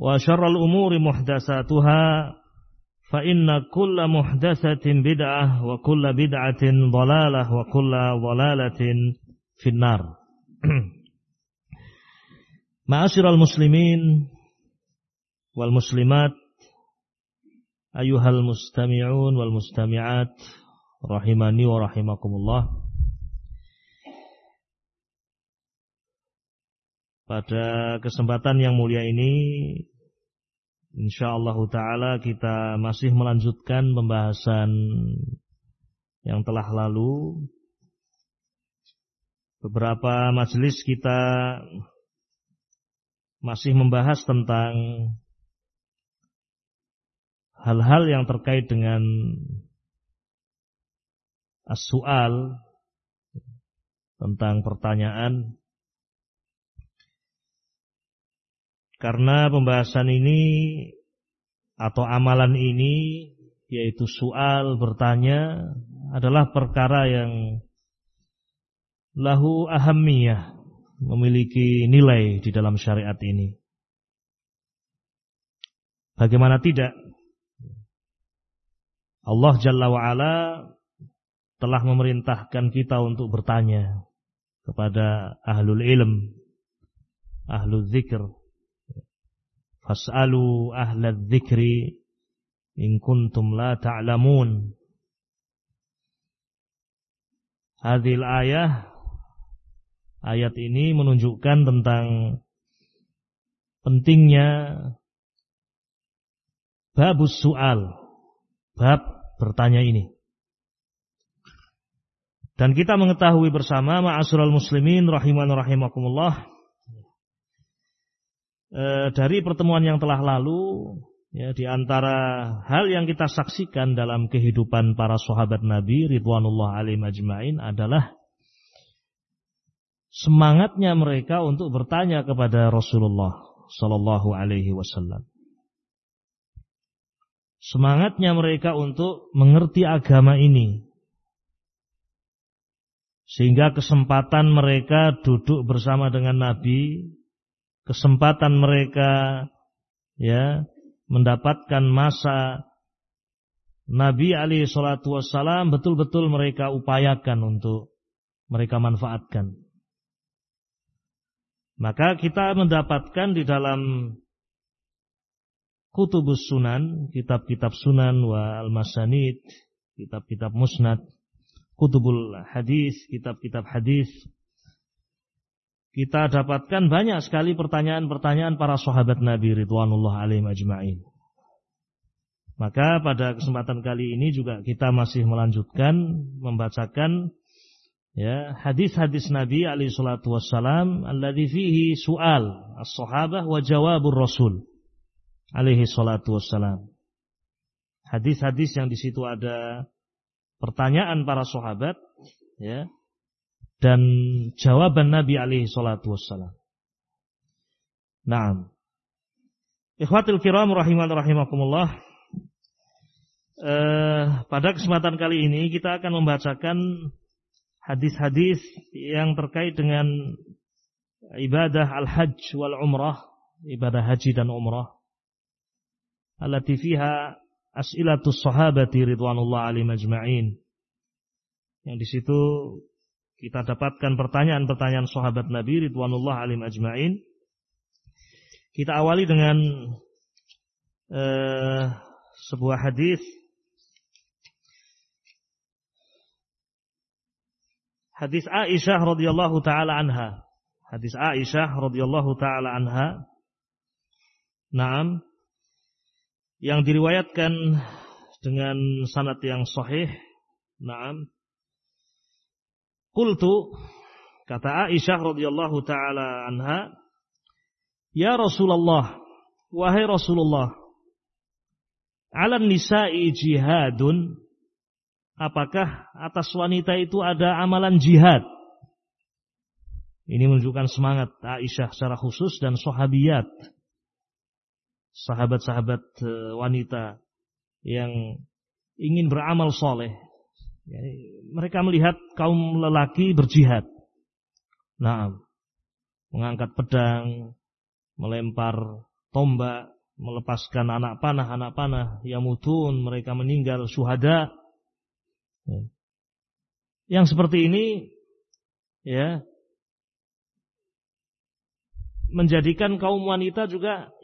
وشر الأمور محدثاتها فإن كل محدثة بدعة وكل بدعة ضلالة وكل ضلالة في النار. معاشر المسلمين والمسلمات أيها المستمعون والمستمعات رحمني ورحمكم الله. Pada kesempatan yang mulia ini insyaallah taala kita masih melanjutkan pembahasan yang telah lalu. Beberapa majelis kita masih membahas tentang hal-hal yang terkait dengan as-su'al tentang pertanyaan Karena pembahasan ini atau amalan ini yaitu soal bertanya adalah perkara yang lahu ahamiyah memiliki nilai di dalam syariat ini. Bagaimana tidak? Allah Jalla wa'ala telah memerintahkan kita untuk bertanya kepada ahlul ilm, ahlul zikr, Fas'alu ahla dzikri in kuntum la ta'lamun. Hadil ayah ayat ini menunjukkan tentang pentingnya babus soal, bab bertanya ini. Dan kita mengetahui bersama ma'asyiral muslimin rahiman rahimakumullah e, dari pertemuan yang telah lalu ya di antara hal yang kita saksikan dalam kehidupan para sahabat Nabi ridwanullah alaihim ajmain adalah semangatnya mereka untuk bertanya kepada Rasulullah sallallahu alaihi wasallam. Semangatnya mereka untuk mengerti agama ini. Sehingga kesempatan mereka duduk bersama dengan Nabi kesempatan mereka ya mendapatkan masa Nabi Ali Shallallahu Wasallam betul-betul mereka upayakan untuk mereka manfaatkan. Maka kita mendapatkan di dalam kutubus sunan, kitab-kitab sunan wa al-masanid, kitab-kitab musnad, kutubul hadis, kitab-kitab hadis, kita dapatkan banyak sekali pertanyaan-pertanyaan para sahabat Nabi Ridwanullah alaihim ajma'in. Maka pada kesempatan kali ini juga kita masih melanjutkan membacakan ya hadis-hadis Nabi alaihi salatu wassalam alladzi fihi sual as-sahabah wa jawabur rasul alaihi salatu wassalam. Hadis-hadis yang di situ ada pertanyaan para sahabat ya dan jawaban Nabi alaihi salatu wassalam. Naam. Ikhwatul kiram rahiman rahimakumullah eh, pada kesempatan kali ini kita akan membacakan hadis-hadis yang terkait dengan ibadah al-hajj wal umrah, ibadah haji dan umrah. Allati fiha as'ilatus sahabati ridwanullah alaihim majma'in. Yang di situ kita dapatkan pertanyaan-pertanyaan sahabat Nabi ridwanullah alaihim ajma'in. Kita awali dengan uh, sebuah hadis hadis Aisyah radhiyallahu taala anha. Hadis Aisyah radhiyallahu taala anha. Naam. Yang diriwayatkan dengan sanad yang sahih. Naam. Qultu kata Aisyah radhiyallahu taala anha, "Ya Rasulullah, wahai Rasulullah, 'alan nisa'i jihadun apakah atas wanita itu ada amalan jihad? Ini menunjukkan semangat Aisyah secara khusus dan sahabiyat. Sahabat-sahabat eh, wanita yang ingin beramal soleh. Mereka melihat kaum lelaki berjihad. Nah, mengangkat pedang, melempar tombak, melepaskan anak panah, anak panah, yamutun, mereka meninggal syuhada, Ya. Yang seperti ini ya menjadikan kaum wanita juga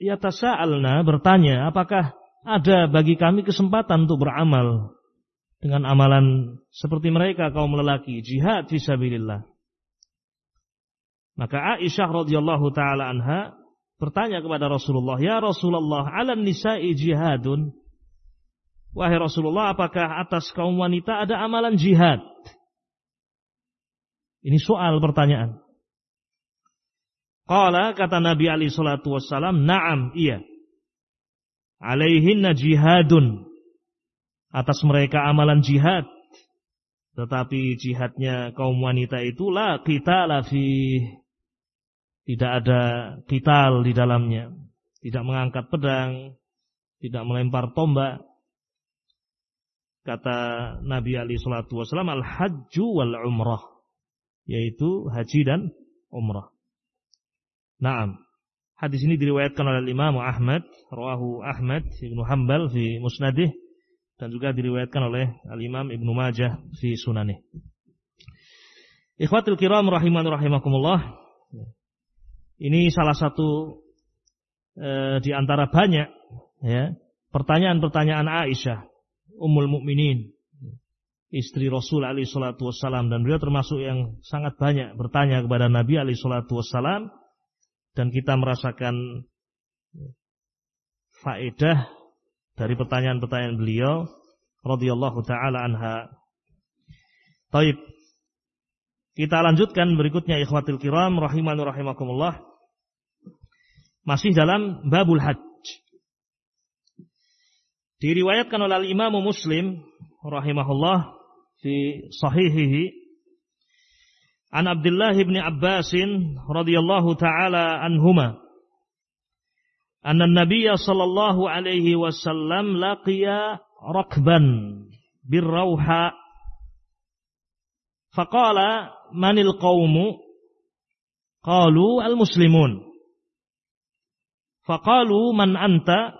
ya tasa'alna bertanya apakah ada bagi kami kesempatan untuk beramal dengan amalan seperti mereka kaum lelaki jihad fisabilillah. Maka Aisyah radhiyallahu taala anha bertanya kepada Rasulullah, "Ya Rasulullah, 'alan nisa'i jihadun?" Wahai Rasulullah, apakah atas kaum wanita ada amalan jihad? Ini soal pertanyaan. Qala kata Nabi Ali salatu wassalam, "Na'am, iya." Alaihinna jihadun. Atas mereka amalan jihad. Tetapi jihadnya kaum wanita itulah kita lafi tidak ada kital di dalamnya, tidak mengangkat pedang, tidak melempar tombak, kata Nabi Ali Shallallahu Wasallam al hajju wal umrah yaitu haji dan umrah. Naam. Hadis ini diriwayatkan oleh Imam Ahmad, rawahu Ahmad Ibnu Hambal fi Musnadih dan juga diriwayatkan oleh Al Imam Ibnu Majah fi Sunanih. Ikhwatul kiram rahiman rahimakumullah. Ini salah satu e, di antara banyak ya, pertanyaan-pertanyaan Aisyah Ummul Mukminin, istri Rasul alaihi salatu wassalam dan beliau termasuk yang sangat banyak bertanya kepada Nabi alaihi salatu wassalam dan kita merasakan faedah dari pertanyaan-pertanyaan beliau radhiyallahu taala anha. Taib. Kita lanjutkan berikutnya ikhwatil kiram rahimanu rahimakumullah. Masih dalam babul hajj. Diriwayatkan oleh Imam Muslim rahimahullah fi sahihihi An Abdullah bin Abbas radhiyallahu taala anhuma anna an-nabiy sallallahu alaihi wasallam laqiya rakban birrauha faqala manil qaumu qalu al-muslimun faqalu man anta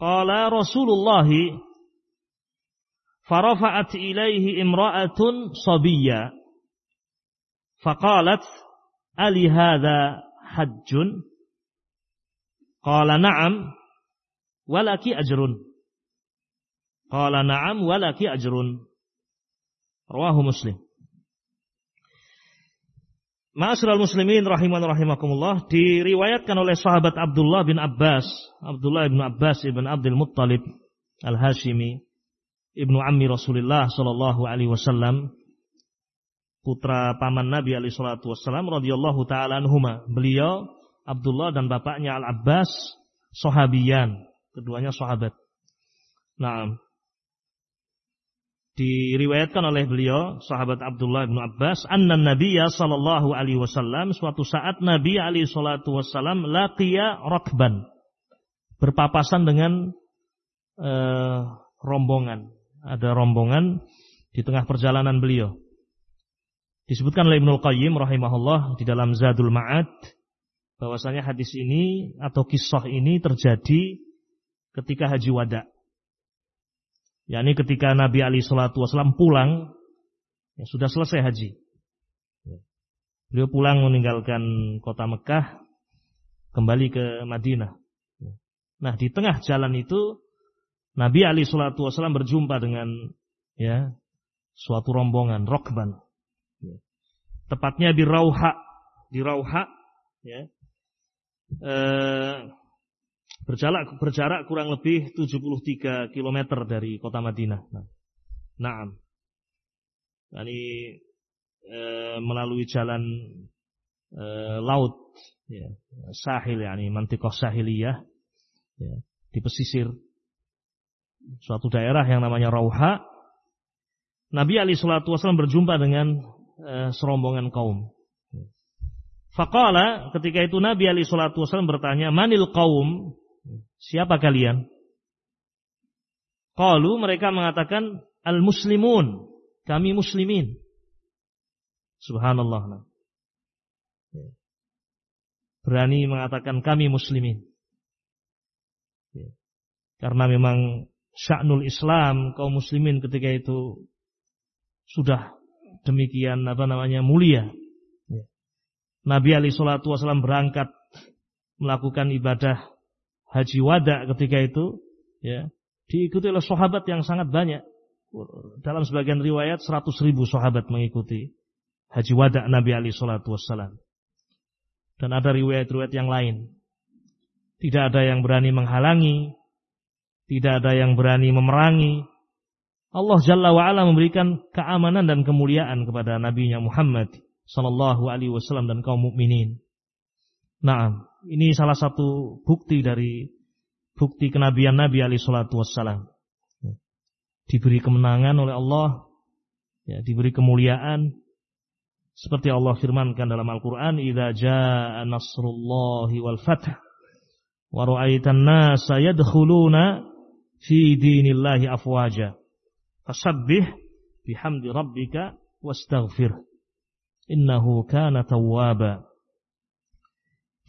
Qala Rasulullah farafa'at ilaihi imra'atun sabiyya faqalat ali hadha hajjun qala na'am walaki ajrun. Qala na'am walaki ajrun. Rawahu muslim. Ma'asyiral muslimin rahiman rahimakumullah diriwayatkan oleh sahabat Abdullah bin Abbas, Abdullah bin Abbas ibn Abdul Muttalib Al-Hashimi, ibnu ammi Rasulullah sallallahu alaihi wasallam, putra paman Nabi alaihi salatu wasallam radhiyallahu taala anhuma. Beliau Abdullah dan bapaknya Al-Abbas sahabiyan, keduanya sahabat. Nah, diriwayatkan oleh beliau sahabat Abdullah bin Abbas anna Nabiya sallallahu alaihi wasallam suatu saat Nabi alaihi salatu wasallam laqiya rakban berpapasan dengan uh, rombongan. Ada rombongan di tengah perjalanan beliau. Disebutkan oleh Ibnu Qayyim rahimahullah di dalam Zadul Ma'ad bahwasanya hadis ini atau kisah ini terjadi ketika haji wada yakni ketika Nabi Ali Shallallahu Wasallam pulang, ya, sudah selesai haji. Beliau pulang meninggalkan kota Mekah, kembali ke Madinah. Nah di tengah jalan itu Nabi Ali Shallallahu Wasallam berjumpa dengan ya suatu rombongan rokban. Ya. Tepatnya di Rauha, di Rauha, ya. Eh, berjarak berjarak kurang lebih 73 km dari kota Madinah. Nah, nah ini e, melalui jalan e, laut, ya, sahil, ya, ini mantikoh sahiliyah, ya, di pesisir suatu daerah yang namanya Rauha. Nabi Ali Shallallahu Wasallam berjumpa dengan e, serombongan kaum. Fakala ketika itu Nabi Ali Shallallahu Wasallam bertanya, manil kaum Siapa kalian? Qalu mereka mengatakan al-muslimun, kami muslimin. Subhanallah. Berani mengatakan kami muslimin. Karena memang sya'nul Islam kaum muslimin ketika itu sudah demikian apa namanya mulia. Nabi Ali Shallallahu Wasallam berangkat melakukan ibadah haji wada ketika itu ya diikuti oleh sahabat yang sangat banyak. Dalam sebagian riwayat 100 ribu sahabat mengikuti haji wada Nabi Ali Shallallahu Wasallam. Dan ada riwayat-riwayat yang lain. Tidak ada yang berani menghalangi, tidak ada yang berani memerangi. Allah Jalla wa'ala memberikan keamanan dan kemuliaan kepada Nabi Muhammad Sallallahu Alaihi Wasallam dan kaum mukminin. Nah, ini salah satu bukti dari bukti kenabian Nabi Ali Shallallahu Wasallam. Diberi kemenangan oleh Allah, ya, diberi kemuliaan. Seperti Allah firmankan dalam Al-Quran, "Idza jaa nasrullahi wal fath, wa ra'aitan nasa yadkhuluna fi dinillahi afwaja, fasabbih bihamdi rabbika wastaghfir, innahu kana tawwaba."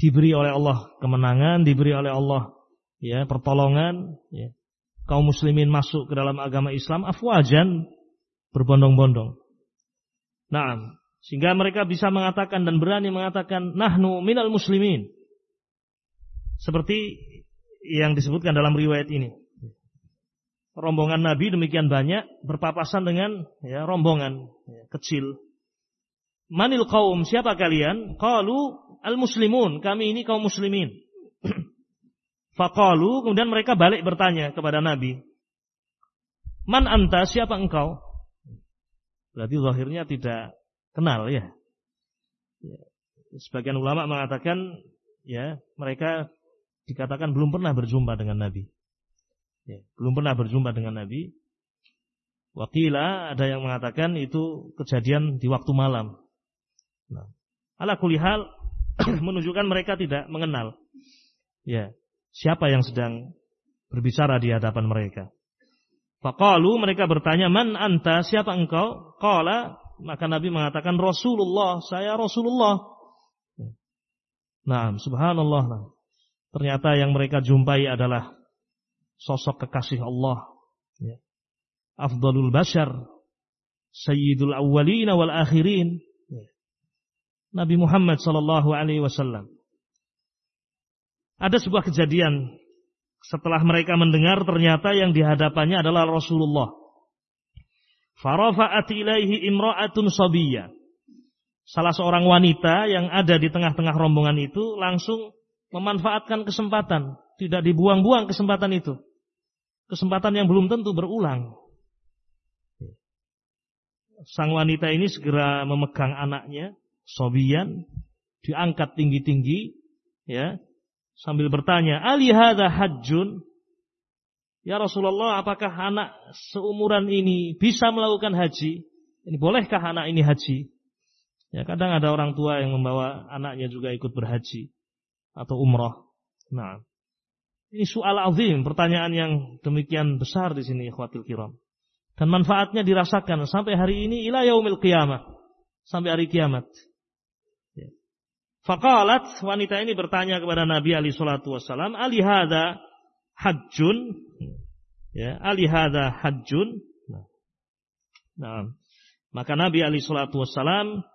diberi oleh Allah kemenangan, diberi oleh Allah ya pertolongan, ya. kaum muslimin masuk ke dalam agama Islam afwajan berbondong-bondong. Nah, sehingga mereka bisa mengatakan dan berani mengatakan nahnu minal muslimin. Seperti yang disebutkan dalam riwayat ini. Rombongan Nabi demikian banyak berpapasan dengan ya, rombongan ya, kecil. Manil kaum siapa kalian? Qalu al-muslimun, kami ini kaum muslimin. Faqalu, kemudian mereka balik bertanya kepada Nabi. Man anta, siapa engkau? Berarti zahirnya tidak kenal ya. ya. Sebagian ulama mengatakan ya mereka dikatakan belum pernah berjumpa dengan Nabi. Ya, belum pernah berjumpa dengan Nabi. Wakila ada yang mengatakan itu kejadian di waktu malam. Ala kulihal menunjukkan mereka tidak mengenal ya siapa yang sedang berbicara di hadapan mereka. Faqalu mereka bertanya, "Man anta? Siapa engkau?" Qala, maka Nabi mengatakan, "Rasulullah, saya Rasulullah." Nah, subhanallah. Ternyata yang mereka jumpai adalah sosok kekasih Allah. Ya. Afdalul bashar, sayyidul awwalin wal akhirin, Nabi Muhammad sallallahu alaihi wasallam. Ada sebuah kejadian setelah mereka mendengar ternyata yang dihadapannya adalah Rasulullah. Farafa'at ilaihi imra'atun salah seorang wanita yang ada di tengah-tengah rombongan itu langsung memanfaatkan kesempatan, tidak dibuang-buang kesempatan itu. Kesempatan yang belum tentu berulang. Sang wanita ini segera memegang anaknya, sobian, diangkat tinggi-tinggi, ya, sambil bertanya, "Ali hadza hajjun?" Ya Rasulullah, apakah anak seumuran ini bisa melakukan haji? Ini bolehkah anak ini haji? Ya, kadang ada orang tua yang membawa anaknya juga ikut berhaji atau umrah. Nah, ini soal azim, pertanyaan yang demikian besar di sini, ikhwatul kiram. Dan manfaatnya dirasakan sampai hari ini ila yaumil qiyamah. Sampai hari kiamat. Faqalat wanita ini bertanya kepada Nabi Ali salatu wasallam, "Ali hadza hajjun?" Ya, "Ali hadza hajjun?" Nah. Maka Nabi Ali salatu wasallam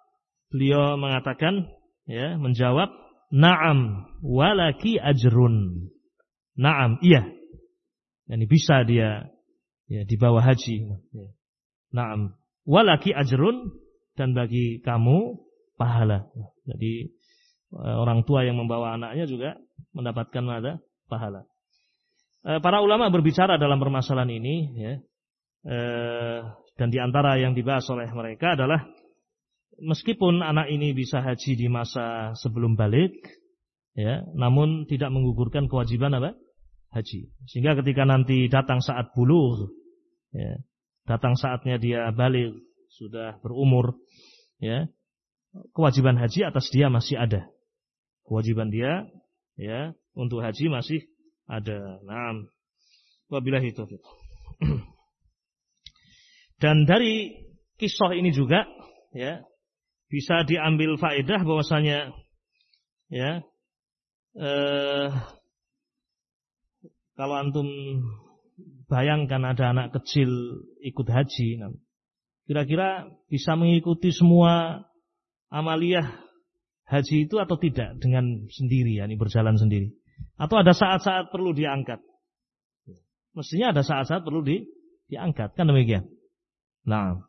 beliau mengatakan ya, menjawab, "Na'am, walaki ajrun." Naam, iya. Yani bisa dia ya di bawah haji. Ya. Naam. Walaki ajrun dan bagi kamu pahala. Jadi orang tua yang membawa anaknya juga mendapatkan ada pahala. Eh, para ulama berbicara dalam permasalahan ini ya. Eh, dan di antara yang dibahas oleh mereka adalah meskipun anak ini bisa haji di masa sebelum balik ya, namun tidak menggugurkan kewajiban apa? haji. Sehingga ketika nanti datang saat bulu, ya, datang saatnya dia balik, sudah berumur, ya, kewajiban haji atas dia masih ada. Kewajiban dia, ya, untuk haji masih ada. Nah, wabillahi taufiq. Dan dari kisah ini juga, ya, bisa diambil faedah bahwasanya, ya, eh, kalau antum bayangkan ada anak kecil ikut haji, kira-kira bisa mengikuti semua amaliyah haji itu atau tidak dengan sendiri, yakni berjalan sendiri. Atau ada saat-saat perlu diangkat. Mestinya ada saat-saat perlu di, diangkat, kan demikian. Nah,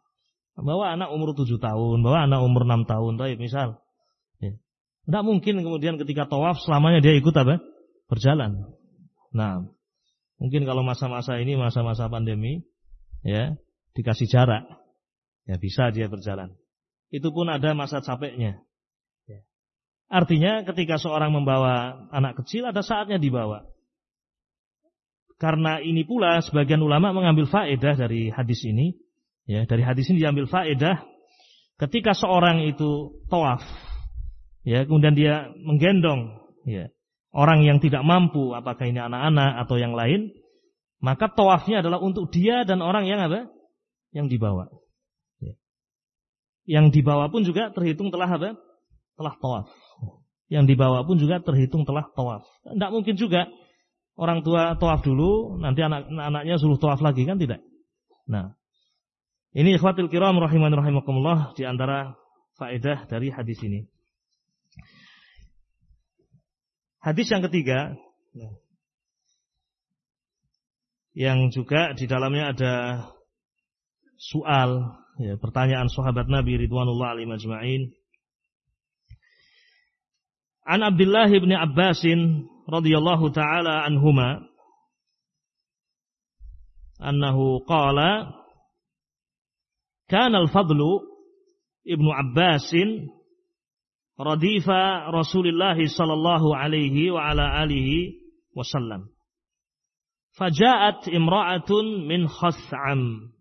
bawa anak umur 7 tahun, bawa anak umur 6 tahun, tapi misal. Ya. Tidak mungkin kemudian ketika tawaf selamanya dia ikut apa? Berjalan. Nah, Mungkin kalau masa-masa ini masa-masa pandemi, ya dikasih jarak, ya bisa dia berjalan. Itu pun ada masa capeknya. Ya. Artinya ketika seorang membawa anak kecil ada saatnya dibawa. Karena ini pula sebagian ulama mengambil faedah dari hadis ini, ya dari hadis ini diambil faedah ketika seorang itu tawaf, ya kemudian dia menggendong, ya orang yang tidak mampu, apakah ini anak-anak atau yang lain, maka tawafnya adalah untuk dia dan orang yang apa? Yang dibawa. Ya. Yang dibawa pun juga terhitung telah apa? Telah tawaf. Yang dibawa pun juga terhitung telah tawaf. Tidak mungkin juga orang tua tawaf dulu, nanti anak-anaknya suruh tawaf lagi kan tidak. Nah, ini ikhwatil kiram rahiman rahimakumullah di antara faedah dari hadis ini. Hadis yang ketiga yang juga di dalamnya ada soal ya, pertanyaan sahabat Nabi ridwanullah alaihi majma'in. An Abdullah bin Abbas radhiyallahu taala anhuma annahu qala kana al-fadlu ibnu Abbas radifa Rasulullah sallallahu alaihi wa ala alihi wasallam. Faja'at imra'atun min khas'am.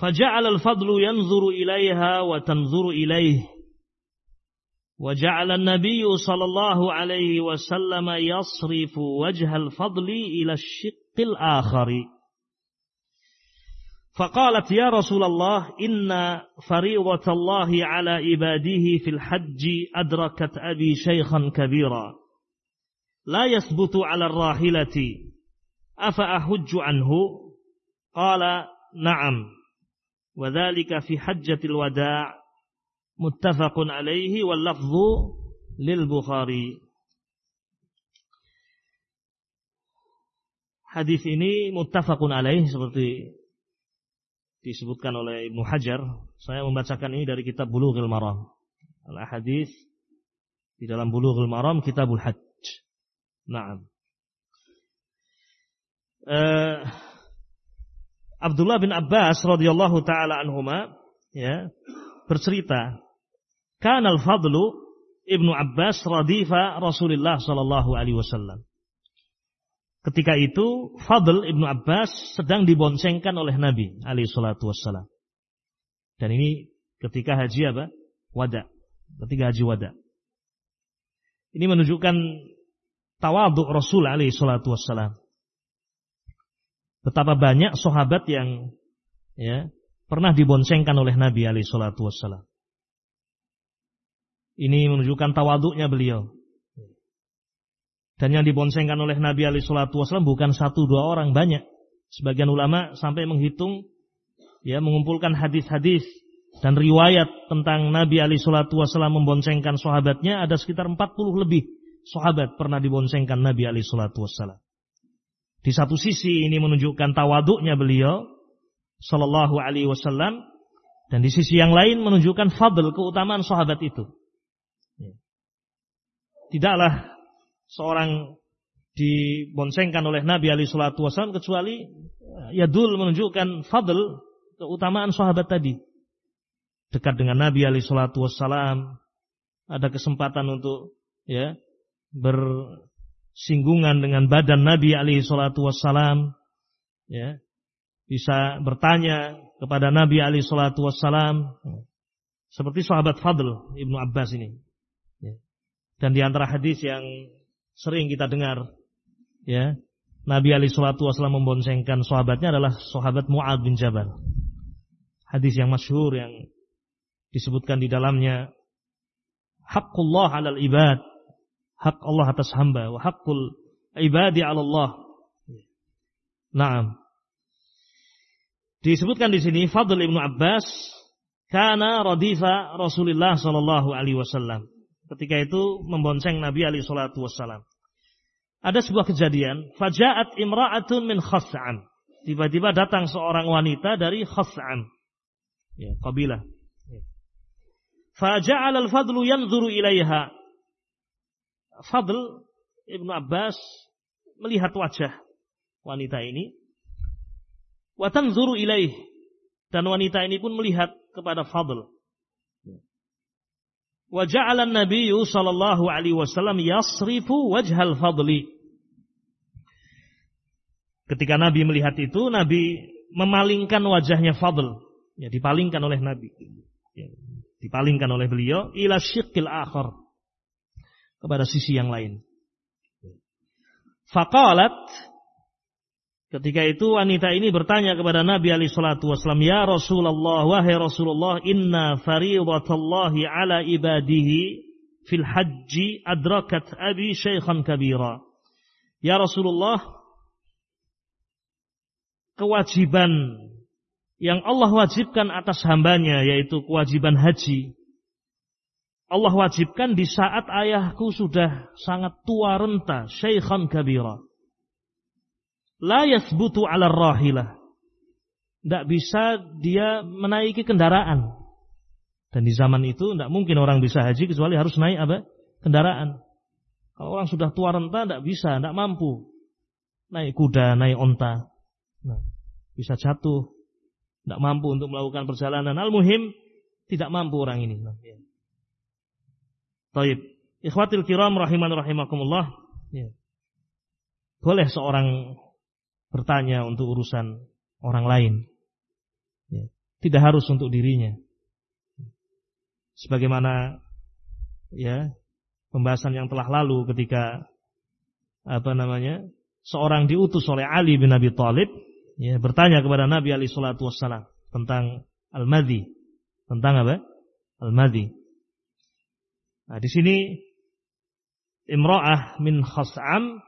فجعل الفضل ينظر إليها وتنظر إليه وجعل النبي صلى الله عليه وسلم يصرف وجه الفضل إلى الشق الآخر. فقالت يا رسول الله إن فريضة الله على عباده في الحج أدركت أبي شيخا كبيرا. لا يثبت على الراحلة أفأحج عنه؟ قال نعم. وذلك في حجة الوداع. muttafaqun alaihi wal lafzu lil Bukhari. Hadis ini muttafaqun alaihi seperti disebutkan oleh Ibnu Hajar. Saya membacakan ini dari kitab Bulughul Maram. Al hadis di dalam Bulughul Maram Kitabul Hajj. Naam. Uh, Abdullah bin Abbas radhiyallahu taala anhuma ya bercerita "Kana al-Fadlu Ibnu Abbas radifa Rasulullah sallallahu alaihi wasallam." Ketika itu Fadl Ibnu Abbas sedang diboncengkan oleh Nabi alaihi salatu wassalam. Dan ini ketika haji apa? Wada. Ketika haji wada. Ini menunjukkan tawaduk Rasul alaihi salatu wassalam. Betapa banyak sahabat yang ya pernah diboncengkan oleh Nabi alaihi salatu. Ini menunjukkan tawaduknya beliau. Dan yang diboncengkan oleh Nabi Ali Shallallahu Wasallam bukan satu dua orang banyak. Sebagian ulama sampai menghitung, ya mengumpulkan hadis-hadis dan riwayat tentang Nabi Ali Shallallahu Wasallam memboncengkan sahabatnya ada sekitar 40 lebih sahabat pernah diboncengkan Nabi Ali Shallallahu Wasallam. Di satu sisi ini menunjukkan tawaduknya beliau Sallallahu Alaihi Wasallam dan di sisi yang lain menunjukkan fadl keutamaan sahabat itu. Tidaklah seorang dibonsengkan oleh Nabi Ali Shallallahu Wasallam kecuali ya yadul menunjukkan fadl keutamaan sahabat tadi. Dekat dengan Nabi Ali Shallallahu Wasallam ada kesempatan untuk ya bersinggungan dengan badan Nabi Ali Shallallahu Wasallam ya. Bisa bertanya kepada Nabi Ali Shallallahu Wasallam seperti sahabat Fadl Ibnu Abbas ini. Dan di antara hadis yang sering kita dengar ya Nabi Ali Shallallahu Wasallam memboncengkan sahabatnya adalah sahabat Muad bin Jabal. Hadis yang masyhur yang disebutkan di dalamnya haqqullah 'alal ibad, hak Allah atas hamba wa haqqul ibadi Allah. Naam. Disebutkan di sini Fadl Ibnu Abbas kana radifa Rasulullah sallallahu alaihi wasallam. Ketika itu membonceng Nabi alaihi salatu wasallam ada sebuah kejadian, fajaat imra'atun min khas'am. Tiba-tiba datang seorang wanita dari khas'am. Ya, kabilah. Faja'al al-fadlu yanzuru ilaiha. Fadl Ibnu Abbas melihat wajah wanita ini. Wa tanzuru ilaih. Dan wanita ini pun melihat kepada Fadl. Wa ja'ala an-nabiy sallallahu alaihi wasallam yasrifu wajhal fadli. Ketika Nabi melihat itu, Nabi memalingkan wajahnya Fadl. Ya, dipalingkan oleh Nabi. Ya, dipalingkan oleh beliau ila syiqqil akhar. Kepada sisi yang lain. Faqalat Ketika itu wanita ini bertanya kepada Nabi alaihi salatu wasallam, "Ya Rasulullah, wahai Rasulullah, inna faridatallahi ala ibadihi fil haji adrakat abi syaikhan kabira." Ya Rasulullah, kewajiban yang Allah wajibkan atas hambanya yaitu kewajiban haji. Allah wajibkan di saat ayahku sudah sangat tua renta, syaikhan kabira la yasbutu ala rahilah. Tidak bisa dia menaiki kendaraan. Dan di zaman itu tidak mungkin orang bisa haji kecuali harus naik apa? Kendaraan. Kalau orang sudah tua renta tidak bisa, tidak mampu. Naik kuda, naik onta. Nah, bisa jatuh. Tidak mampu untuk melakukan perjalanan. Al-muhim, tidak mampu orang ini. Nah, ya. Taib. Ikhwatil kiram rahiman rahimakumullah. Ya. Boleh seorang bertanya untuk urusan orang lain. Ya. Tidak harus untuk dirinya. Sebagaimana ya pembahasan yang telah lalu ketika apa namanya seorang diutus oleh Ali bin Abi Thalib ya bertanya kepada Nabi Ali Shallallahu Wasallam tentang al-madhi tentang apa al-madhi. Nah, di sini Imra'ah min Khas'am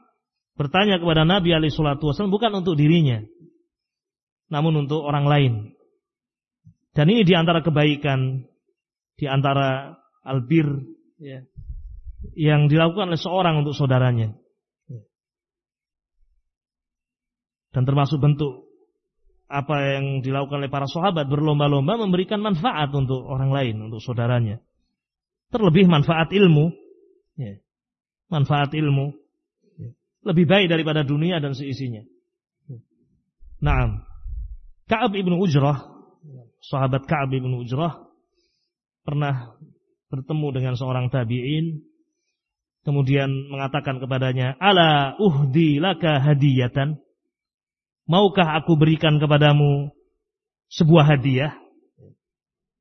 bertanya kepada Nabi alaihi salatu wasallam bukan untuk dirinya namun untuk orang lain. Dan ini di antara kebaikan, di antara albir ya, yang dilakukan oleh seorang untuk saudaranya. Dan termasuk bentuk apa yang dilakukan oleh para sahabat berlomba-lomba memberikan manfaat untuk orang lain, untuk saudaranya. Terlebih manfaat ilmu, ya. manfaat ilmu. Lebih baik daripada dunia dan seisinya. Nah, Kaab ibnu Ujrah, sahabat Kaab ibnu Ujrah pernah bertemu dengan seorang tabi'in kemudian mengatakan kepadanya, "Ala uhdi laka hadiyatan?" Maukah aku berikan kepadamu sebuah hadiah?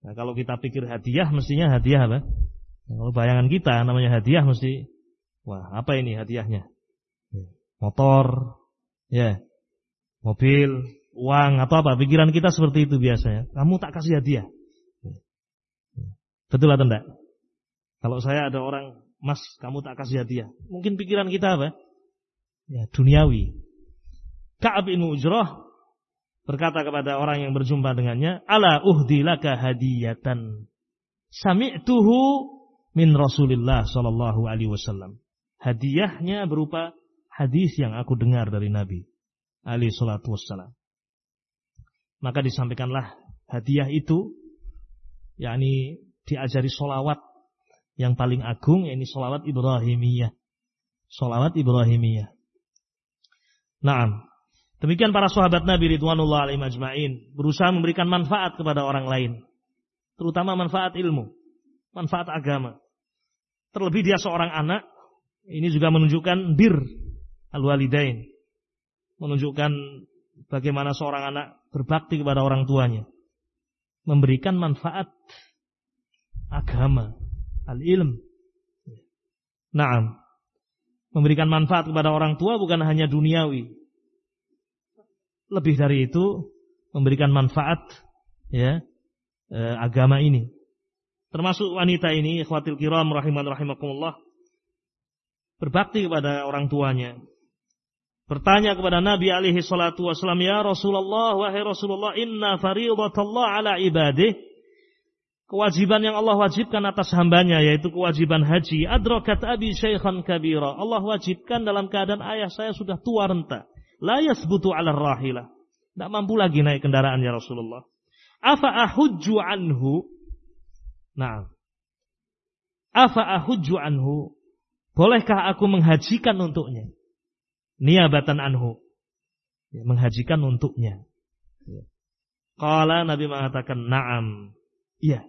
Nah, kalau kita pikir hadiah mestinya hadiah apa? Nah, kalau bayangan kita namanya hadiah mesti wah, apa ini hadiahnya? Motor, ya. Mobil, uang atau apa? Pikiran kita seperti itu biasanya. Kamu tak kasih hadiah. Betul atau enggak? Kalau saya ada orang Mas, kamu tak kasih hadiah. Mungkin pikiran kita apa? Ya, duniawi. Ka'ab bin Ujrah berkata kepada orang yang berjumpa dengannya, "Ala uhdi laka hadiyatan sami'tuhu min Rasulillah sallallahu alaihi wasallam." Hadiahnya berupa hadis yang aku dengar dari Nabi alaihi salatu wassalam. Maka disampaikanlah hadiah itu yakni diajari solawat yang paling agung ini solawat Ibrahimiyah. Solawat Ibrahimiyah. Naam. Demikian para sahabat Nabi Ridwanullah alaihi majma'in berusaha memberikan manfaat kepada orang lain, terutama manfaat ilmu, manfaat agama. Terlebih dia seorang anak, ini juga menunjukkan bir al-walidain. Menunjukkan bagaimana seorang anak berbakti kepada orang tuanya. Memberikan manfaat agama, Al-ilm. Naam. Memberikan manfaat kepada orang tua bukan hanya duniawi. Lebih dari itu, memberikan manfaat ya eh, agama ini. Termasuk wanita ini, ikhwatil kiram rahiman rahimakumullah, berbakti kepada orang tuanya. Bertanya kepada Nabi alaihi salatu wasallam, "Ya Rasulullah, wahai Rasulullah, inna fariidatallah ala ibadih. Kewajiban yang Allah wajibkan atas hambanya yaitu kewajiban haji. Adrakat abi syaikhan kabira. Allah wajibkan dalam keadaan ayah saya sudah tua renta. La yasbutu ala rahilah. Tidak mampu lagi naik kendaraan ya Rasulullah. Afa ahujju anhu? Nah afa ahujju anhu? Bolehkah aku menghajikan untuknya niabatan anhu ya, menghajikan untuknya Kala Nabi mengatakan na'am Iya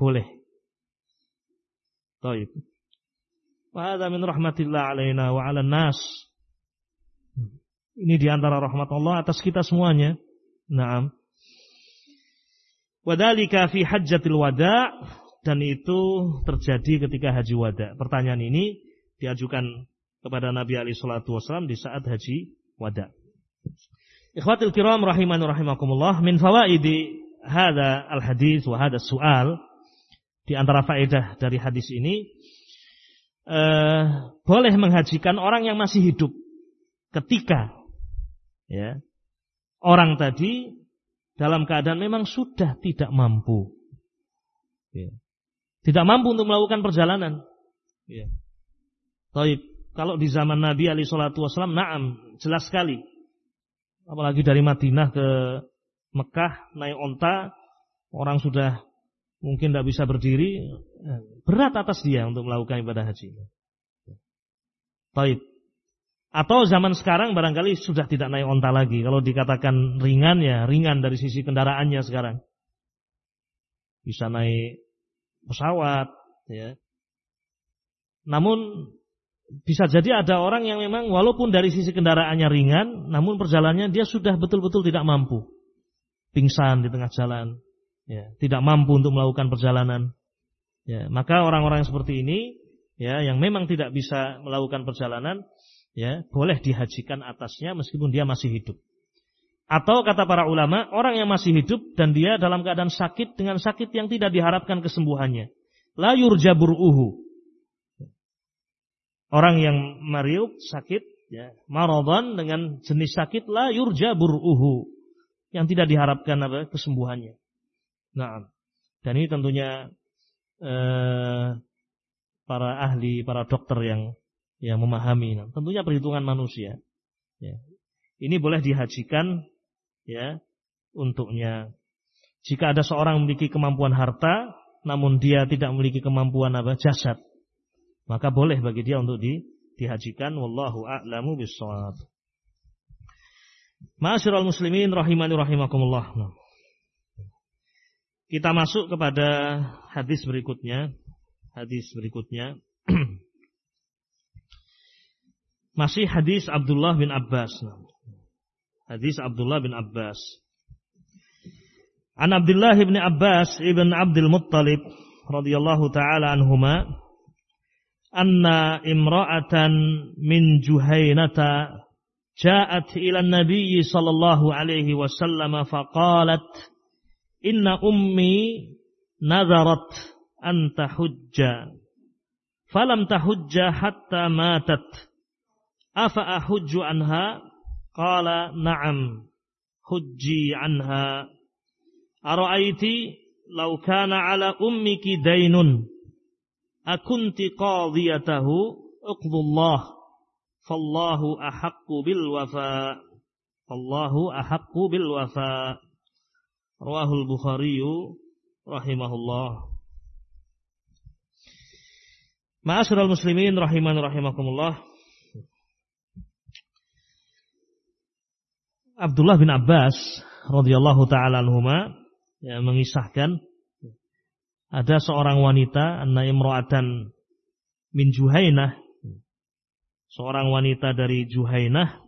boleh. Taib. Wa min rahmatillah alaina wa 'alan nas. Ini di antara rahmat Allah atas kita semuanya. Naam. Wadalika fi hajjatil wada' dan itu terjadi ketika haji wada. Pertanyaan ini diajukan kepada Nabi Ali Shallallahu Wasallam di saat haji wada. Ikhwatil kiram rahimanu rahimakumullah min fawaidi hada al hadis wa hada sual di antara faedah dari hadis ini eh, boleh menghajikan orang yang masih hidup ketika ya orang tadi dalam keadaan memang sudah tidak mampu ya. tidak mampu untuk melakukan perjalanan ya. Taib. Kalau di zaman Nabi Ali Shallallahu Wasallam naam jelas sekali apalagi dari Madinah ke Mekah naik onta orang sudah mungkin tidak bisa berdiri, berat atas dia untuk melakukan ibadah haji. Baik. Atau zaman sekarang barangkali sudah tidak naik onta lagi. Kalau dikatakan ringan ya ringan dari sisi kendaraannya sekarang. Bisa naik pesawat, ya. Namun bisa jadi ada orang yang memang walaupun dari sisi kendaraannya ringan, namun perjalanannya dia sudah betul-betul tidak mampu. Pingsan di tengah jalan, ya, tidak mampu untuk melakukan perjalanan. Ya, maka orang-orang seperti ini ya yang memang tidak bisa melakukan perjalanan ya boleh dihajikan atasnya meskipun dia masih hidup. Atau kata para ulama, orang yang masih hidup dan dia dalam keadaan sakit dengan sakit yang tidak diharapkan kesembuhannya. La yurjaburuhu. Orang yang mariuk sakit ya, maradhan dengan jenis sakit la yurjaburuhu yang tidak diharapkan apa kesembuhannya. Nah, dan ini tentunya eh, para ahli, para dokter yang yang memahami. Nah, tentunya perhitungan manusia. Ya. Ini boleh dihajikan, ya, untuknya. Jika ada seorang memiliki kemampuan harta, namun dia tidak memiliki kemampuan apa jasad, maka boleh bagi dia untuk di, dihajikan. Wallahu a'lamu bishawab. Ma'asyiral muslimin rahimani rahimakumullah. Kita masuk kepada hadis berikutnya. Hadis berikutnya. Masih hadis Abdullah bin Abbas. Hadis Abdullah bin Abbas. An Abdullah bin Abbas ibn Abdul Muttalib radhiyallahu taala anhuma anna imra'atan min Juhainata ja'at ila an-nabiy sallallahu alaihi wasallam faqalat inna ummi nazarat an tahujja falam tahujja hatta matat afa ahujju anha qala na'am hujji anha ara'aiti law kana ala ummiki daynun akunti qadiyatahu uqdullah. Fallahu ahaqqu bil wafa. Fallahu ahaqqu bil wafa. Rawahul bukhari rahimahullah. Ma'asyiral muslimin rahiman rahimakumullah. Abdullah bin Abbas radhiyallahu taala anhuma ya, mengisahkan ada seorang wanita anna imra'atan min Juhainah. Seorang wanita dari Juhainah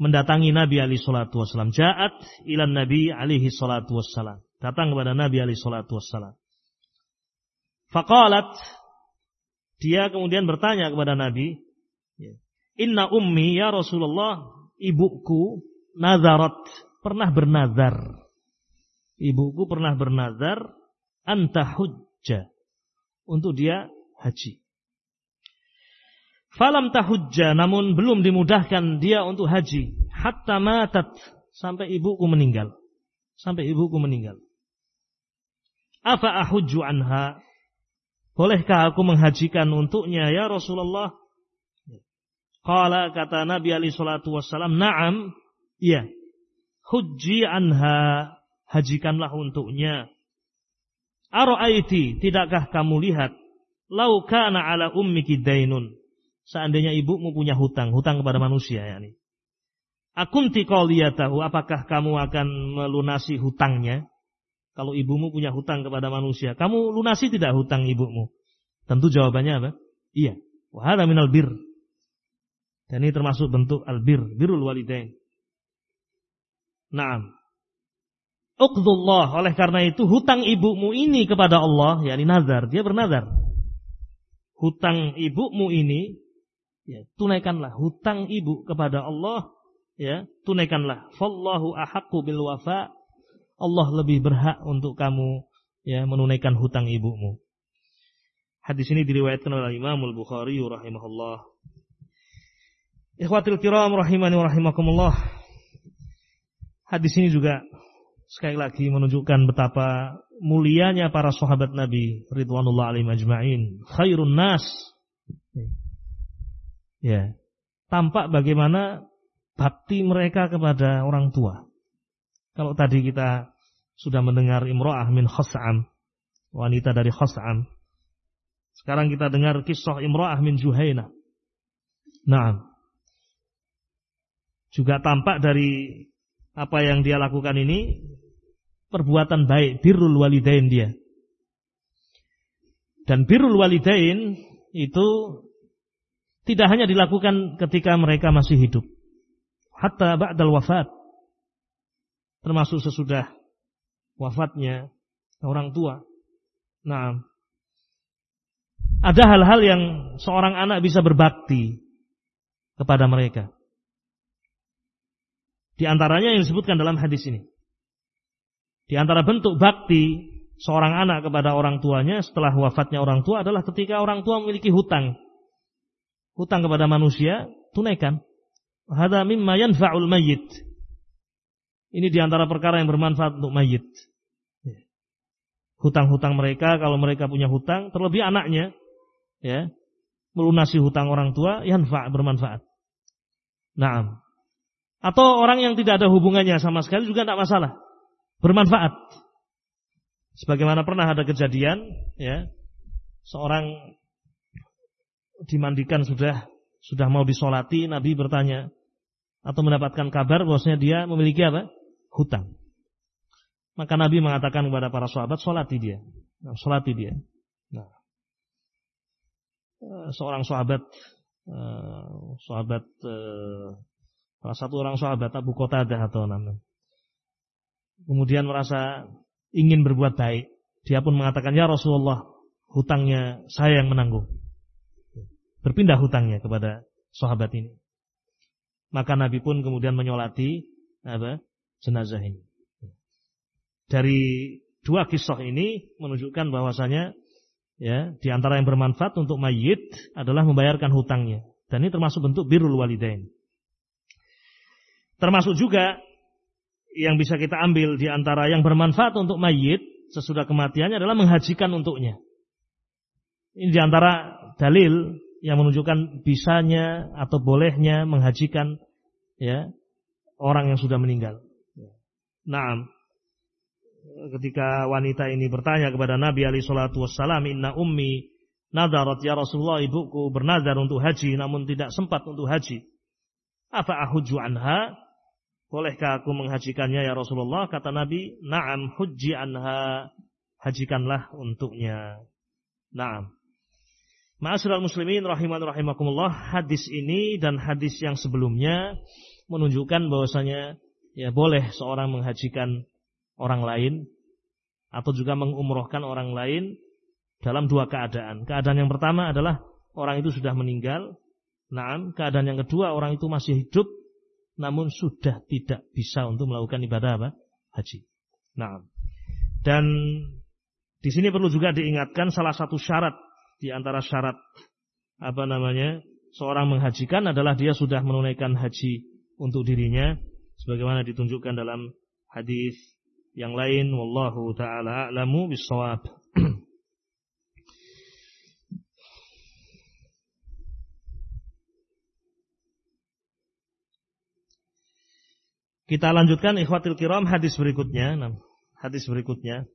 mendatangi Nabi alaihi salatu wasallam ja'at ila Nabi alaihi salatu wasallam datang kepada Nabi alaihi salatu wasallam faqalat dia kemudian bertanya kepada Nabi inna ummi ya Rasulullah ibuku nazarat pernah bernazar. Ibuku pernah bernazar anta hujja untuk dia haji. Falam tahujja namun belum dimudahkan dia untuk haji hatta matat sampai ibuku meninggal. Sampai ibuku meninggal. Apa ahujju anha? Bolehkah aku menghajikan untuknya ya Rasulullah? Qala kata Nabi alaihi salatu wassalam, "Na'am." Iya. Hujji anha, hajikanlah untuknya. Ara'aiti, tidakkah kamu lihat lau kana ala ummiki dainun? Seandainya ibumu punya hutang, hutang kepada manusia yakni. Akunti qaliyatahu, apakah kamu akan melunasi hutangnya? Kalau ibumu punya hutang kepada manusia, kamu lunasi tidak hutang ibumu? Tentu jawabannya apa? Iya. Wa hadza minal bir. Dan ini termasuk bentuk albir, birul walidain. Naam. Uqdullah, oleh karena itu hutang ibumu ini kepada Allah, yakni nazar, dia bernazar. Hutang ibumu ini, ya, tunaikanlah hutang ibu kepada Allah, ya, tunaikanlah. Fallahu ahaqqu bil wafa. Allah lebih berhak untuk kamu ya menunaikan hutang ibumu. Hadis ini diriwayatkan oleh Imam Al-Bukhari rahimahullah. Ikhwatul kiram rahimani wa rahimakumullah. Hadis ini juga sekali lagi menunjukkan betapa mulianya para sahabat Nabi ridwanullah alaihim ajmain. Khairun nas. Ya. Tampak bagaimana bakti mereka kepada orang tua. Kalau tadi kita sudah mendengar Imro'ah min Khos'am, wanita dari Khos'am. Sekarang kita dengar kisah Imro'ah min Juhaina. Nah, juga tampak dari apa yang dia lakukan ini perbuatan baik, birrul walidain dia. Dan birrul walidain itu tidak hanya dilakukan ketika mereka masih hidup. Hatta ba'dal wafat. Termasuk sesudah wafatnya orang tua. Nah, ada hal-hal yang seorang anak bisa berbakti kepada mereka. Di antaranya yang disebutkan dalam hadis ini. Di antara bentuk bakti seorang anak kepada orang tuanya setelah wafatnya orang tua adalah ketika orang tua memiliki hutang. Hutang kepada manusia, tunaikan. Hada mimma yanfa'ul mayyit. Ini di antara perkara yang bermanfaat untuk mayit. Hutang-hutang mereka, kalau mereka punya hutang, terlebih anaknya, ya, melunasi hutang orang tua, yanfa' bermanfaat. Naam. Atau orang yang tidak ada hubungannya sama sekali juga tidak masalah. Bermanfaat. Sebagaimana pernah ada kejadian, ya, seorang dimandikan sudah sudah mau disolati, Nabi bertanya atau mendapatkan kabar bahwasanya dia memiliki apa? Hutang. Maka Nabi mengatakan kepada para sahabat, solati dia, nah, solati dia. Nah, eh, seorang sahabat, eh, sahabat eh, Salah satu orang sahabat Abu Qatadah atau namanya. Kemudian merasa ingin berbuat baik. Dia pun mengatakan, "Ya Rasulullah, hutangnya saya yang menanggung." Berpindah hutangnya kepada sahabat ini. Maka Nabi pun kemudian menyolati apa? jenazah ini. Dari dua kisah ini menunjukkan bahwasanya ya di antara yang bermanfaat untuk mayit adalah membayarkan hutangnya. Dan ini termasuk bentuk birrul walidain. Termasuk juga yang bisa kita ambil di antara yang bermanfaat untuk mayit sesudah kematiannya adalah menghajikan untuknya. Ini di antara dalil yang menunjukkan bisanya atau bolehnya menghajikan ya orang yang sudah meninggal. Nah, ketika wanita ini bertanya kepada Nabi Ali Shallallahu Wasallam, Inna ummi nadarat ya Rasulullah ibuku bernazar untuk haji namun tidak sempat untuk haji. Apa ahuju anha? Bolehkah aku menghajikannya ya Rasulullah? Kata Nabi, Naam hujji anha. Hajikanlah untuknya. Naam. Ma'asyiral muslimin rahiman rahimakumullah, hadis ini dan hadis yang sebelumnya menunjukkan bahwasanya ya boleh seorang menghajikan orang lain atau juga mengumrohkan orang lain dalam dua keadaan. Keadaan yang pertama adalah orang itu sudah meninggal. Naam, keadaan yang kedua orang itu masih hidup namun sudah tidak bisa untuk melakukan ibadah apa? Haji. Nah, dan di sini perlu juga diingatkan salah satu syarat di antara syarat apa namanya seorang menghajikan adalah dia sudah menunaikan haji untuk dirinya sebagaimana ditunjukkan dalam hadis yang lain wallahu taala a'lamu bissawab Kita lanjutkan ikhwatil kiram hadis berikutnya. Hadis berikutnya.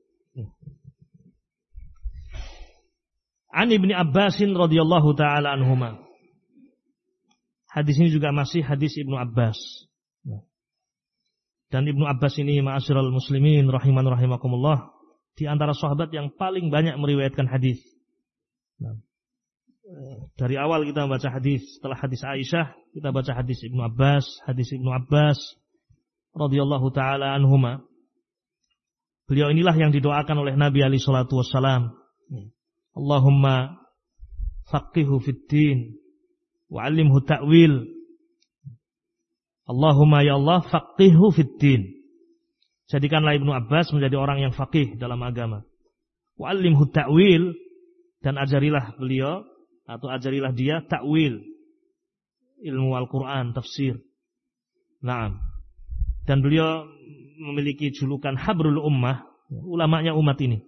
An Ibni Abbasin radhiyallahu taala anhuma. Hadis ini juga masih hadis Ibnu Abbas. Dan Ibnu Abbas ini ma'asyiral muslimin rahiman rahimakumullah di antara sahabat yang paling banyak meriwayatkan hadis. Dari awal kita baca hadis, setelah hadis Aisyah, kita baca hadis Ibnu Abbas, hadis Ibnu Abbas, radhiyallahu taala anhuma. Beliau inilah yang didoakan oleh Nabi Ali salatu wassalam. Allahumma faqihu fid din wa 'allimhu ta'wil. Allahumma ya Allah faqihu fid din. Jadikanlah Ibnu Abbas menjadi orang yang faqih dalam agama. Wa 'allimhu ta'wil dan ajarilah beliau atau ajarilah dia ta'wil ilmu Al-Qur'an, tafsir. Naam dan beliau memiliki julukan Habrul Ummah, ulamanya umat ini.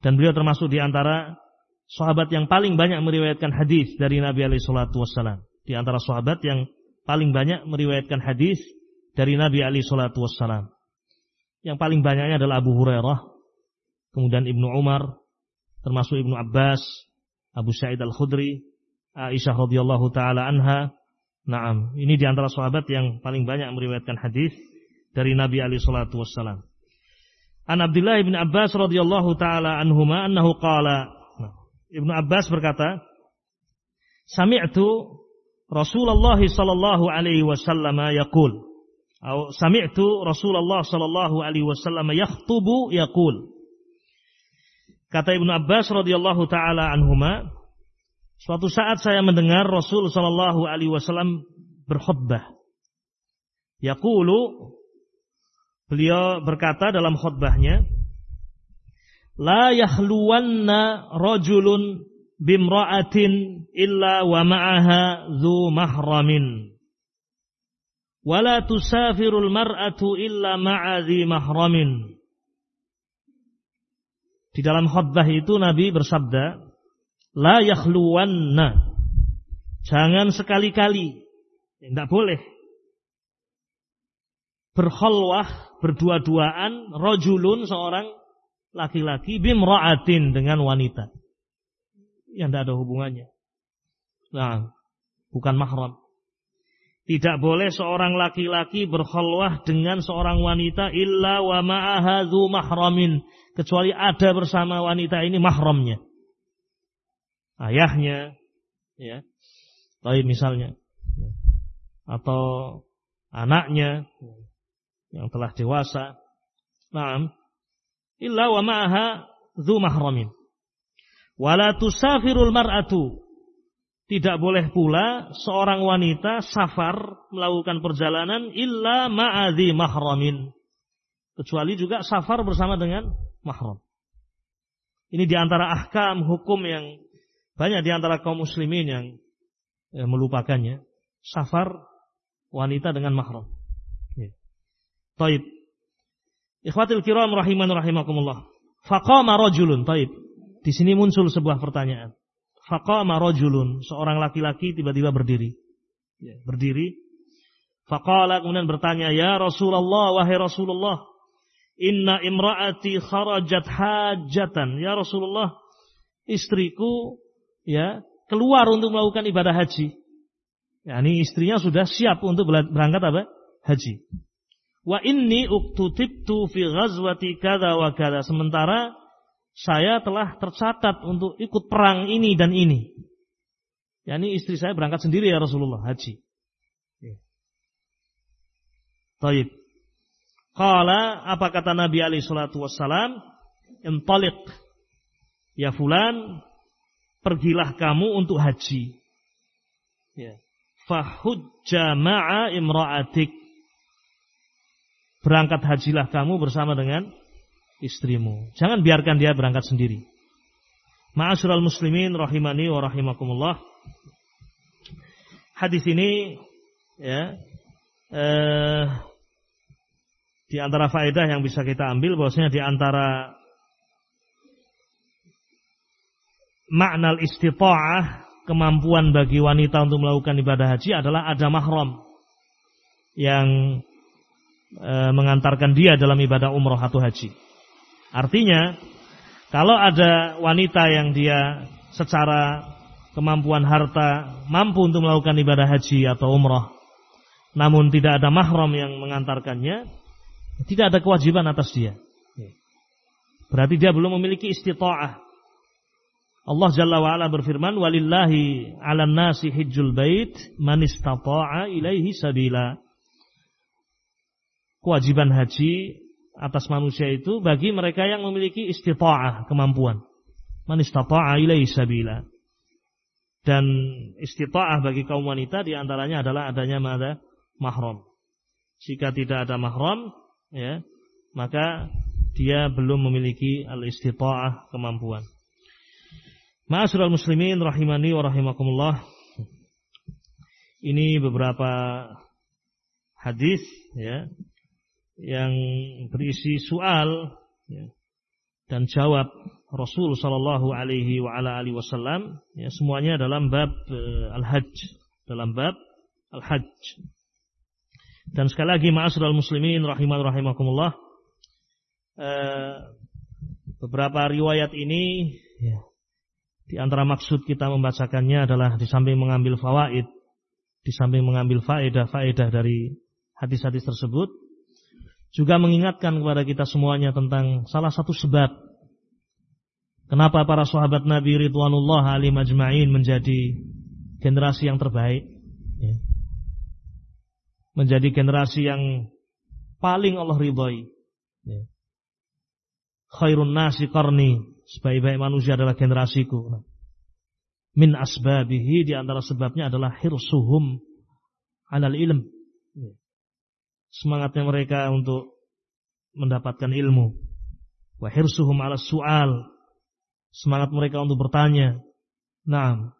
Dan beliau termasuk di antara sahabat yang paling banyak meriwayatkan hadis dari Nabi alaihi salatu wasallam. Di antara sahabat yang paling banyak meriwayatkan hadis dari Nabi alaihi salatu wasallam. Yang paling banyaknya adalah Abu Hurairah, kemudian Ibnu Umar, termasuk Ibnu Abbas, Abu Sa'id Al-Khudri, Aisyah radhiyallahu taala anha, Naam, ini di antara sahabat yang paling banyak meriwayatkan hadis dari Nabi Ali Shallallahu Wasallam. An Abdullah bin Abbas radhiyallahu taala anhuma annahu qala. Nah, Ibnu Abbas berkata, "Sami'tu Rasulullah sallallahu alaihi wasallam yaqul." Atau sami'tu Rasulullah sallallahu alaihi wasallam yakhutubu yaqul. Kata Ibnu Abbas radhiyallahu taala anhuma, Suatu saat saya mendengar Rasul Shallallahu Alaihi Wasallam berkhutbah. Yaqulu beliau berkata dalam khutbahnya, La yakhluwanna rajulun bimra'atin illa wa ma'aha dhu mahramin. Wala tusafirul mar'atu illa ma'a dhi mahramin. Di dalam khutbah itu Nabi bersabda, la yakhluwanna. Jangan sekali-kali. Tidak boleh. berkholwah, berdua-duaan, rojulun seorang laki-laki bimra'atin dengan wanita. Yang tidak ada hubungannya. Nah, bukan mahram. Tidak boleh seorang laki-laki berkholwah dengan seorang wanita illa wa ma'ahadhu mahramin. Kecuali ada bersama wanita ini mahramnya. Ayahnya, ya. Tapi misalnya. Atau anaknya yang telah dewasa. Naam. Illa wa ma'aha dhu mahramin. Wala tusafirul mar'atu tidak boleh pula seorang wanita safar melakukan perjalanan illa ma'adhi mahramin. Kecuali juga safar bersama dengan mahram. Ini di antara ahkam hukum yang banyak di antara kaum muslimin yang ya, melupakannya. Safar wanita dengan mahram. Ya. Taib. Ikhwatil kiram rahiman rahimakumullah. Faqama rajulun. Taib. Di sini muncul sebuah pertanyaan. Faqama rajulun, seorang laki-laki tiba-tiba berdiri. Ya, berdiri. Faqala kemudian bertanya, "Ya Rasulullah, wahai Rasulullah, inna imraati kharajat hajatan." Ya Rasulullah, istriku ya keluar untuk melakukan ibadah haji. Ya, ini istrinya sudah siap untuk berangkat apa? Haji. Wa inni uktutibtu fi ghazwati kada wa kada. Sementara saya telah tercatat untuk ikut perang ini dan ini. Ya ini istri saya berangkat sendiri ya Rasulullah haji. Ya. Taib. Kala apa kata Nabi alaihi salatu wassalam? Intalik. Ya fulan, pergilah kamu untuk haji. Ya. Fahujja ma'a imra'atik. Berangkat hajilah kamu bersama dengan istrimu. Jangan biarkan dia berangkat sendiri. Ma'asyiral muslimin rahimani wa rahimakumullah. Hadis ini ya eh, di antara faedah yang bisa kita ambil bahwasanya di antara makna istita'ah kemampuan bagi wanita untuk melakukan ibadah haji adalah ada mahram yang e, mengantarkan dia dalam ibadah umroh atau haji. Artinya, kalau ada wanita yang dia secara kemampuan harta mampu untuk melakukan ibadah haji atau umrah, namun tidak ada mahram yang mengantarkannya, tidak ada kewajiban atas dia. Berarti dia belum memiliki istita'ah. Allah Jalla wa'ala berfirman, Walillahi ala nasi hijjul bait man istata'a ilaihi sabila. Kewajiban haji atas manusia itu bagi mereka yang memiliki istita'ah, kemampuan. Man istata'a ilaihi sabila. Dan istita'ah bagi kaum wanita di antaranya adalah adanya mada mahram. Jika tidak ada mahram, ya, maka dia belum memiliki al-istita'ah kemampuan. Ma'asyiral muslimin rahimani wa rahimakumullah. Ini beberapa hadis ya yang berisi soal ya, dan jawab Rasul Shallallahu Alaihi Wasallam ya, semuanya dalam bab uh, al-hajj dalam bab al-hajj dan sekali lagi ma'asyiral muslimin rahimah rahimakumullah uh, beberapa riwayat ini ya, di antara maksud kita membacakannya adalah di samping mengambil fawaid di samping mengambil faedah-faedah dari hadis-hadis tersebut juga mengingatkan kepada kita semuanya tentang salah satu sebab kenapa para sahabat Nabi Ridwanullah alim ajma'in menjadi generasi yang terbaik ya. menjadi generasi yang paling Allah ridhoi ya. khairun nasi qarni sebaik-baik manusia adalah generasiku min asbabihi di antara sebabnya adalah hirsuhum alal ilm semangatnya mereka untuk mendapatkan ilmu. Wa hirsuhum 'ala su'al. Semangat mereka untuk bertanya. Nah,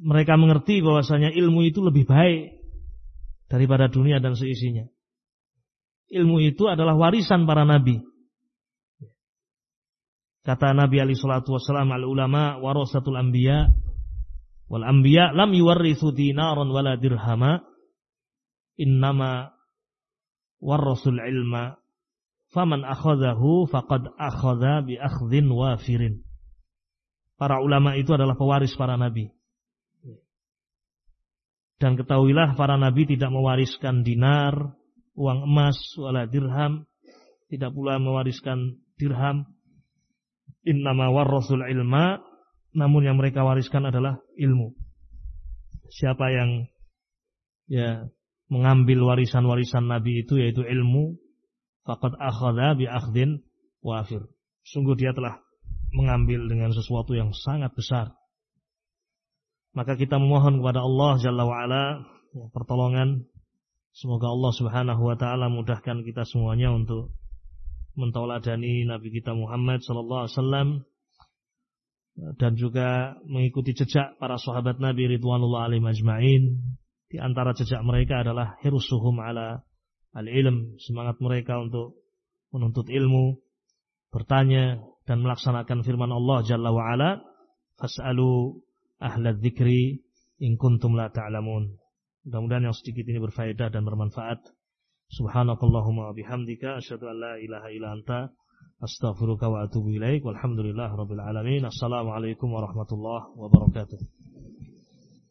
mereka mengerti bahwasanya ilmu itu lebih baik daripada dunia dan seisinya. Ilmu itu adalah warisan para nabi. Kata Nabi Ali Shallallahu Wasallam al ulama warasatul anbiya wal anbiya lam yuwarrithu dinaran wala dirhama innama warrasul ilma faman akhadahu faqad akhadha bi akhdhin wafirin. Para ulama itu adalah pewaris para nabi. Dan ketahuilah para nabi tidak mewariskan dinar, uang emas, wala dirham, tidak pula mewariskan dirham. Innama warrasul ilma, namun yang mereka wariskan adalah ilmu. Siapa yang ya mengambil warisan-warisan nabi itu yaitu ilmu, faqad akhadha bi akhdin wafir. Sungguh dia telah mengambil dengan sesuatu yang sangat besar maka kita memohon kepada Allah Jalla wa'ala ya, pertolongan. Semoga Allah Subhanahu wa taala mudahkan kita semuanya untuk mentauladani Nabi kita Muhammad sallallahu alaihi wasallam dan juga mengikuti jejak para sahabat Nabi ridwanullah alaihi majma'in. Di antara jejak mereka adalah hirsuhum ala al-ilm, semangat mereka untuk menuntut ilmu, bertanya dan melaksanakan firman Allah Jalla wa ala, fas'alu ahla dzikri in kuntum la ta'lamun. Mudah-mudahan yang sedikit ini berfaedah dan bermanfaat. Subhanakallahumma bihamdika asyhadu an la ilaha illa anta astaghfiruka wa atubu ilaik. Walhamdulillah rabbil alamin. Assalamualaikum warahmatullahi wabarakatuh.